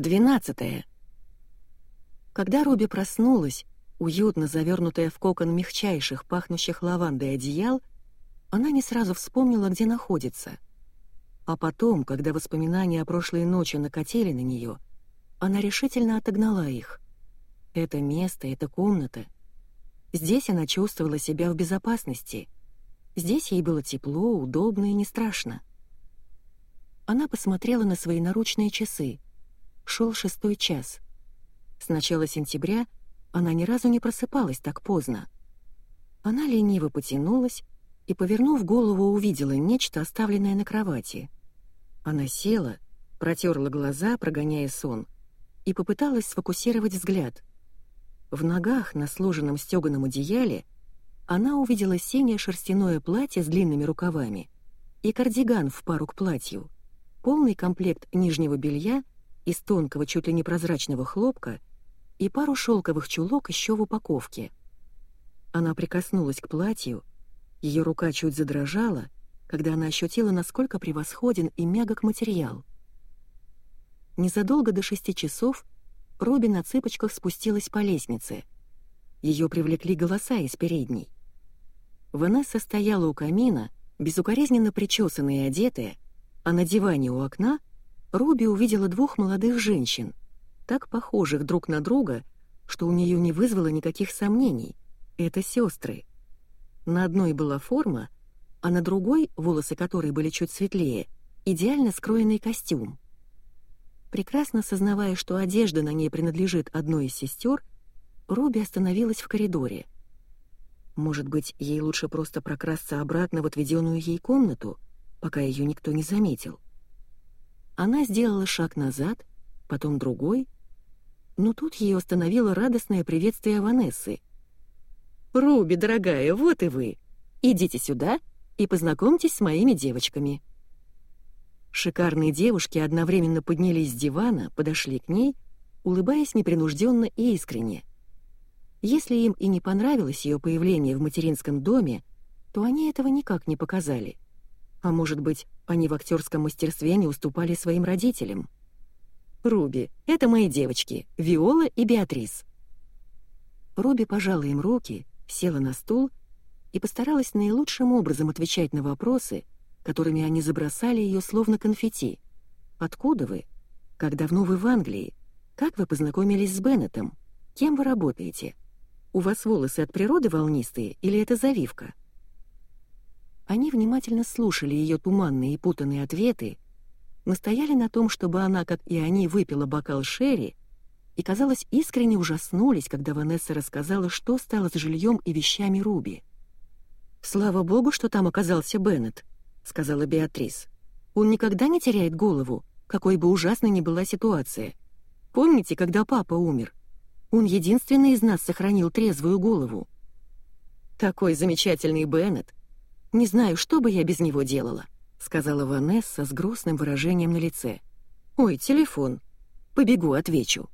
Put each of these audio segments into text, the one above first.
Двенадцатое. Когда Руби проснулась, уютно завернутая в кокон мягчайших, пахнущих лавандой одеял, она не сразу вспомнила, где находится. А потом, когда воспоминания о прошлой ночи накатили на нее, она решительно отогнала их. Это место, эта комната. Здесь она чувствовала себя в безопасности. Здесь ей было тепло, удобно и не страшно. Она посмотрела на свои наручные часы. Шел шестой час. С начала сентября она ни разу не просыпалась так поздно. Она лениво потянулась и, повернув голову, увидела нечто, оставленное на кровати. Она села, протерла глаза, прогоняя сон, и попыталась сфокусировать взгляд. В ногах, на сложенном стёганом одеяле, она увидела синее шерстяное платье с длинными рукавами и кардиган в пару к платью — полный комплект нижнего белья из тонкого, чуть ли не прозрачного хлопка и пару шелковых чулок еще в упаковке. Она прикоснулась к платью, ее рука чуть задрожала, когда она ощутила, насколько превосходен и мягок материал. Незадолго до шести часов Робби на цыпочках спустилась по лестнице. Ее привлекли голоса из передней. Ванесса стояла у камина, безукоризненно причесанная и одетая, а на диване у окна Руби увидела двух молодых женщин, так похожих друг на друга, что у нее не вызвало никаких сомнений. Это сестры. На одной была форма, а на другой, волосы которой были чуть светлее, идеально скроенный костюм. Прекрасно сознавая, что одежда на ней принадлежит одной из сестер, Руби остановилась в коридоре. Может быть, ей лучше просто прокрасться обратно в отведенную ей комнату — пока ее никто не заметил. Она сделала шаг назад, потом другой, но тут ее остановило радостное приветствие Ванессы. «Руби, дорогая, вот и вы! Идите сюда и познакомьтесь с моими девочками». Шикарные девушки одновременно поднялись с дивана, подошли к ней, улыбаясь непринужденно и искренне. Если им и не понравилось ее появление в материнском доме, то они этого никак не показали — а может быть, они в актерском мастерстве не уступали своим родителям? «Руби, это мои девочки, Виола и Беатрис». Руби пожала им руки, села на стул и постаралась наилучшим образом отвечать на вопросы, которыми они забросали ее словно конфетти. «Откуда вы? Как давно вы в Англии? Как вы познакомились с Беннетом? Кем вы работаете? У вас волосы от природы волнистые или это завивка?» Они внимательно слушали ее туманные и путанные ответы, настояли на том, чтобы она, как и они, выпила бокал шерри, и, казалось, искренне ужаснулись, когда Ванесса рассказала, что стало с жильем и вещами Руби. «Слава богу, что там оказался Беннет», — сказала Беатрис. «Он никогда не теряет голову, какой бы ужасной ни была ситуация. Помните, когда папа умер? Он единственный из нас сохранил трезвую голову». «Такой замечательный Беннет», «Не знаю, что бы я без него делала», — сказала Ванесса с грустным выражением на лице. «Ой, телефон. Побегу, отвечу».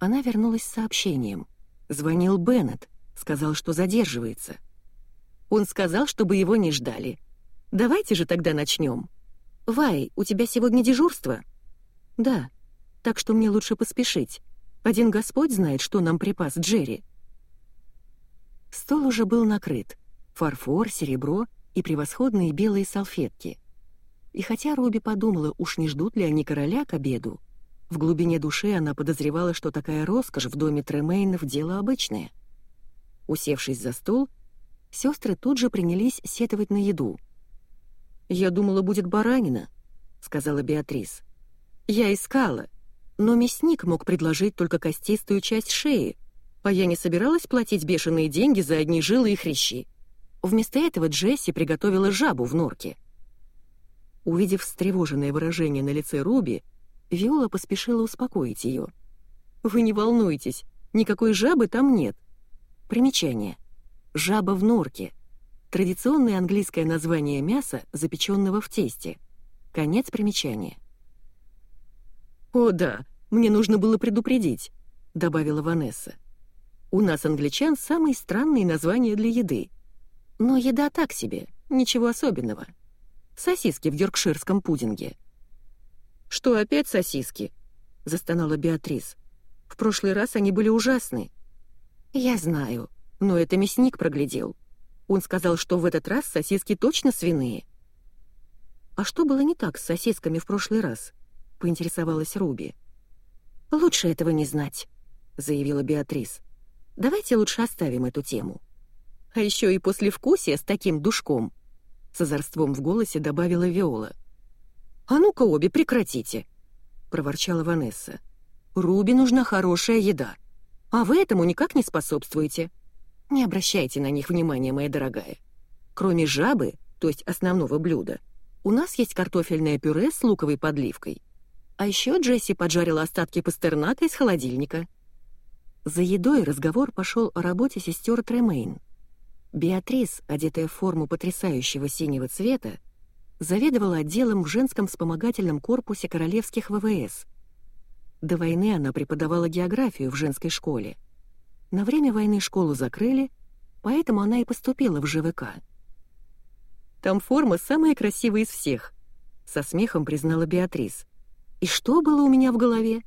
Она вернулась с сообщением. Звонил Беннет, сказал, что задерживается. Он сказал, чтобы его не ждали. «Давайте же тогда начнем. Вай, у тебя сегодня дежурство?» «Да, так что мне лучше поспешить. Один Господь знает, что нам припас Джерри». Стол уже был накрыт фарфор, серебро и превосходные белые салфетки. И хотя Руби подумала, уж не ждут ли они короля к обеду, в глубине души она подозревала, что такая роскошь в доме Тремейнов — дело обычное. Усевшись за стол, сестры тут же принялись сетовать на еду. «Я думала, будет баранина», — сказала Беатрис. «Я искала, но мясник мог предложить только костистую часть шеи, а я не собиралась платить бешеные деньги за одни жилы и хрящи. Вместо этого Джесси приготовила жабу в норке. Увидев встревоженное выражение на лице Руби, Виола поспешила успокоить ее. «Вы не волнуйтесь, никакой жабы там нет». Примечание. Жаба в норке. Традиционное английское название мяса, запеченного в тесте. Конец примечания. «О да, мне нужно было предупредить», — добавила Ванесса. «У нас, англичан, самые странные названия для еды — но еда так себе, ничего особенного. Сосиски в йоркширском пудинге. Что опять сосиски? — застонала Беатрис. «В прошлый раз они были ужасны». «Я знаю, но это мясник проглядел. Он сказал, что в этот раз сосиски точно свиные». «А что было не так с сосисками в прошлый раз?» — поинтересовалась Руби. «Лучше этого не знать», — заявила Беатрис. «Давайте лучше оставим эту тему». «А еще и послевкусие с таким душком», — с озорством в голосе добавила Виола. «А ну-ка обе прекратите!» — проворчала Ванесса. «Руби нужна хорошая еда, а вы этому никак не способствуете. Не обращайте на них внимания, моя дорогая. Кроме жабы, то есть основного блюда, у нас есть картофельное пюре с луковой подливкой. А еще Джесси поджарила остатки пастернака из холодильника». За едой разговор пошел о работе сестер Тремейн. Беатрис, одетая в форму потрясающего синего цвета, заведовала отделом в женском вспомогательном корпусе королевских ВВС. До войны она преподавала географию в женской школе. На время войны школу закрыли, поэтому она и поступила в ЖВК. «Там форма самая красивая из всех», — со смехом признала Беатрис. «И что было у меня в голове?»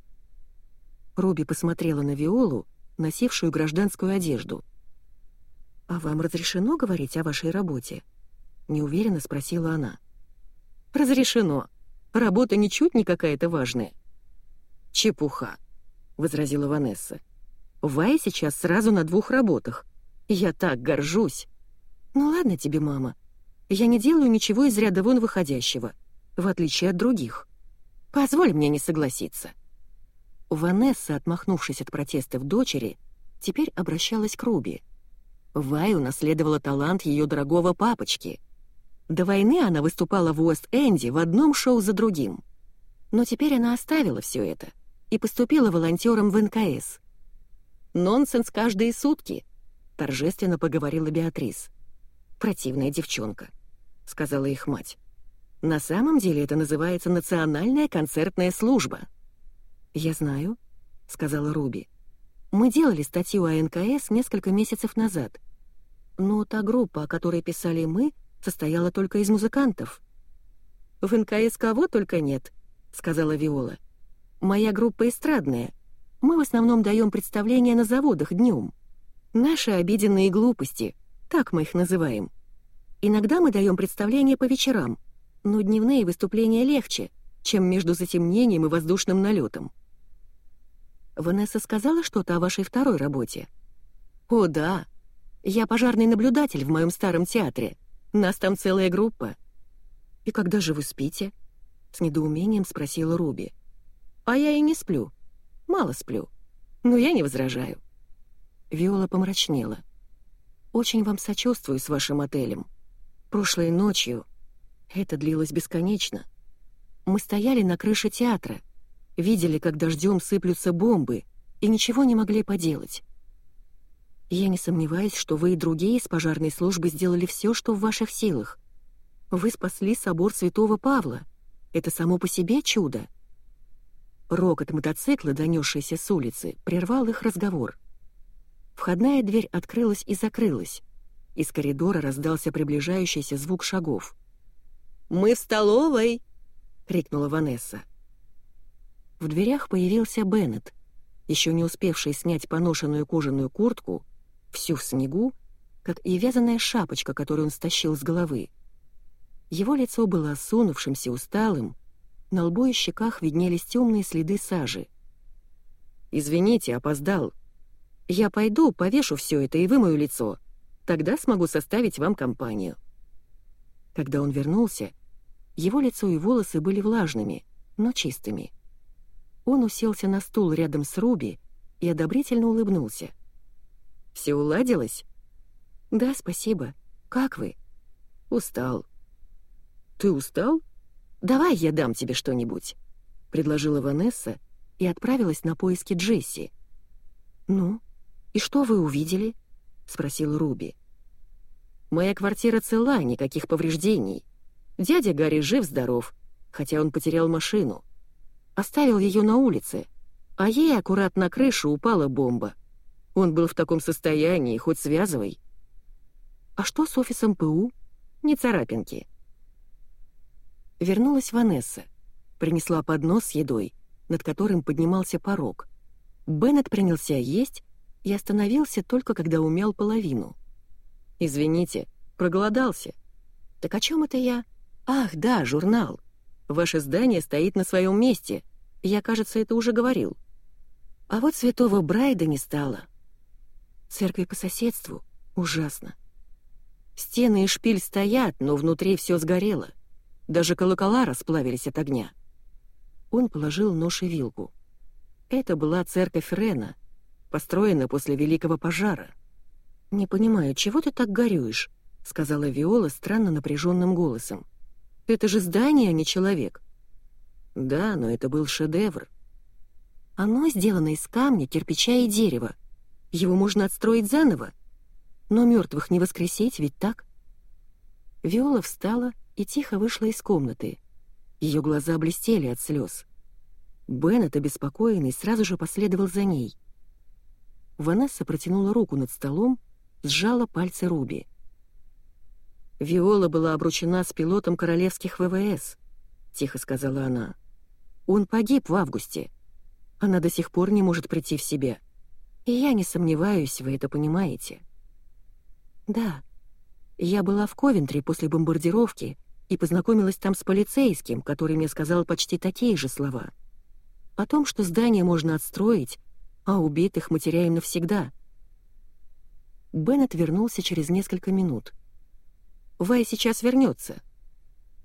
Руби посмотрела на Виолу, носившую гражданскую одежду. «А вам разрешено говорить о вашей работе?» — неуверенно спросила она. «Разрешено. Работа ничуть не какая-то важная». «Чепуха», — возразила Ванесса. «Вай сейчас сразу на двух работах. Я так горжусь». «Ну ладно тебе, мама. Я не делаю ничего из ряда вон выходящего, в отличие от других. Позволь мне не согласиться». Ванесса, отмахнувшись от протестов дочери, теперь обращалась к Руби. Вай унаследовала талант ее дорогого папочки — до войны она выступала в Уэст-Энде в одном шоу за другим. Но теперь она оставила все это и поступила волонтером в НКС. «Нонсенс каждые сутки», — торжественно поговорила Беатрис. «Противная девчонка», — сказала их мать. «На самом деле это называется Национальная концертная служба». «Я знаю», — сказала Руби. «Мы делали статью о НКС несколько месяцев назад. Но та группа, о которой писали мы, — состояла только из музыкантов. «В НКС кого только нет», — сказала Виола. «Моя группа эстрадная. Мы в основном даем представления на заводах днем. Наши обиденные глупости, так мы их называем. Иногда мы даем представления по вечерам, но дневные выступления легче, чем между затемнением и воздушным налетом. Ванесса сказала что-то о вашей второй работе? О, да. Я пожарный наблюдатель в моем старом театре. Нас там целая группа». «И когда же вы спите?» — с недоумением спросила Руби. «А я и не сплю. Мало сплю. Но я не возражаю». Виола помрачнела. «Очень вам сочувствую с вашим отелем. Прошлой ночью... Это длилось бесконечно. Мы стояли на крыше театра, видели, как дождем сыплются бомбы, и ничего не могли поделать. Я не сомневаюсь, что вы и другие из пожарной службы сделали все, что в ваших силах. Вы спасли собор Святого Павла. Это само по себе чудо. Рокот мотоцикла, донесшийся с улицы, прервал их разговор. Входная дверь открылась и закрылась. Из коридора раздался приближающийся звук шагов. «Мы в столовой!» — крикнула Ванесса. В дверях появился Беннет, еще не успевший снять поношенную кожаную куртку всю в снегу, как и вязаная шапочка, которую он стащил с головы. Его лицо было осунувшимся, усталым, на лбу и щеках виднелись темные следы сажи. «Извините, опоздал. Я пойду, повешу все это и вымою лицо. Тогда смогу составить вам компанию». Когда он вернулся, его лицо и волосы были влажными, но чистыми. Он уселся на стул рядом с Руби и одобрительно улыбнулся. Все уладилось?» «Да, спасибо. Как вы?» «Устал». «Ты устал? Давай я дам тебе что-нибудь», — предложила Ванесса и отправилась на поиски Джесси. «Ну, и что вы увидели?» — спросил Руби. «Моя квартира цела, никаких повреждений. Дядя Гарри жив-здоров, хотя он потерял машину. Оставил ее на улице, а ей аккурат на крышу упала бомба. Он был в таком состоянии, хоть связывай. А что с офисом ПУ? Не царапинки. Вернулась Ванесса, принесла поднос с едой над которым поднимался порог. Беннет принялся есть и остановился только когда умял половину. «Извините, проголодался». «Так о чем это я?» «Ах, да, журнал. Ваше здание стоит на своем месте. Я, кажется, это уже говорил. А вот святого Брайда не стало. Церкви по соседству ужасно. Стены и шпиль стоят, но внутри все сгорело. Даже колокола расплавились от огня. Он положил нож и вилку. Это была церковь Рена, построена после Великого пожара. «Не понимаю, чего ты так горюешь?» — сказала Виола странно напряженным голосом. Это же здание, а не человек. Да, но это был шедевр. Оно сделано из камня, кирпича и дерева. Его можно отстроить заново. Но мертвых не воскресить, ведь так? Виола встала и тихо вышла из комнаты. Ее глаза блестели от слез. Беннет, обеспокоенный, сразу же последовал за ней. Ванесса протянула руку над столом, сжала пальцы Руби. Виола была обручена с пилотом королевских ВВС, тихо сказала она. Он погиб в августе. Она до сих пор не может прийти в себя. И я не сомневаюсь, вы это понимаете. Да. Я была в Ковентри после бомбардировки и познакомилась там с полицейским, который мне сказал почти такие же слова. О том, что здание можно отстроить, а убитых мы теряем навсегда. Беннет вернулся через несколько минут — Вай сейчас вернется.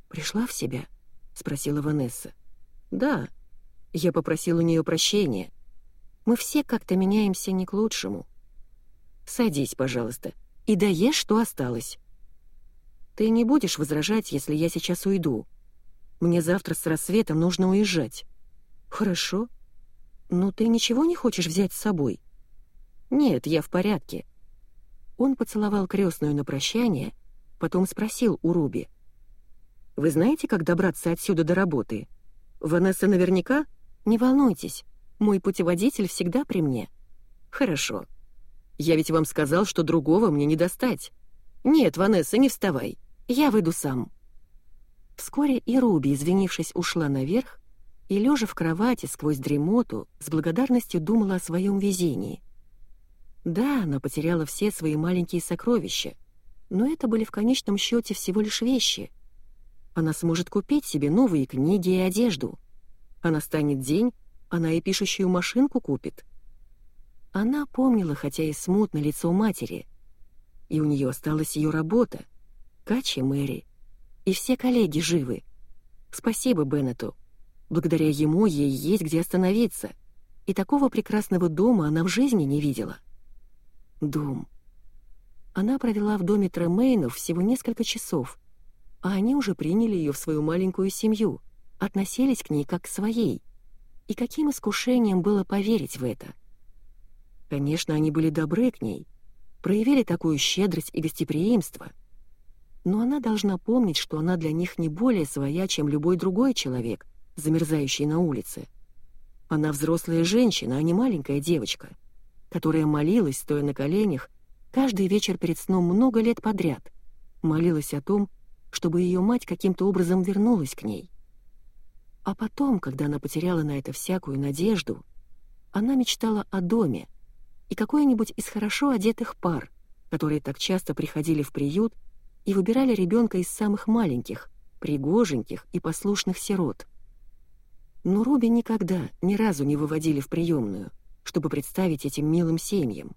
«Пришла в себя?» — спросила Ванесса. «Да». Я попросил у нее прощения. Мы все как-то меняемся не к лучшему. Садись, пожалуйста, и доешь, что осталось. Ты не будешь возражать, если я сейчас уйду. Мне завтра с рассветом нужно уезжать. Хорошо. Но ты ничего не хочешь взять с собой? Нет, я в порядке. Он поцеловал крестную на прощание — Потом спросил у Руби. «Вы знаете, как добраться отсюда до работы? Ванесса наверняка? Не волнуйтесь, мой путеводитель всегда при мне». «Хорошо. Я ведь вам сказал, что другого мне не достать». «Нет, Ванесса, не вставай. Я выйду сам». Вскоре и Руби, извинившись, ушла наверх, и, лежа в кровати сквозь дремоту, с благодарностью думала о своем везении. Да, она потеряла все свои маленькие сокровища, но это были в конечном счете всего лишь вещи. Она сможет купить себе новые книги и одежду. А настанет день, она и пишущую машинку купит. Она помнила, хотя и смутно, лицо матери. И у нее осталась ее работа. Качи Мэри. И все коллеги живы. Спасибо Беннету. Благодаря ему ей есть где остановиться. И такого прекрасного дома она в жизни не видела. Дом. Она провела в доме Тремейнов всего несколько часов, а они уже приняли ее в свою маленькую семью, относились к ней как к своей. И каким искушением было поверить в это? Конечно, они были добры к ней, проявили такую щедрость и гостеприимство. Но она должна помнить, что она для них не более своя, чем любой другой человек, замерзающий на улице. Она взрослая женщина, а не маленькая девочка, которая молилась, стоя на коленях, каждый вечер перед сном много лет подряд молилась о том, чтобы ее мать каким-то образом вернулась к ней. А потом, когда она потеряла на это всякую надежду, она мечтала о доме и какой-нибудь из хорошо одетых пар, которые так часто приходили в приют и выбирали ребенка из самых маленьких, пригоженьких и послушных сирот. Но Руби никогда, ни разу не выводили в приемную, чтобы представить этим милым семьям.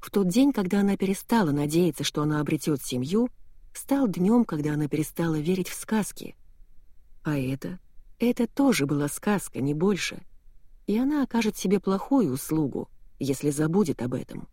В тот день, когда она перестала надеяться, что она обретет семью, стал днем, когда она перестала верить в сказки. А это? Это тоже была сказка, не больше. И она окажет себе плохую услугу, если забудет об этом.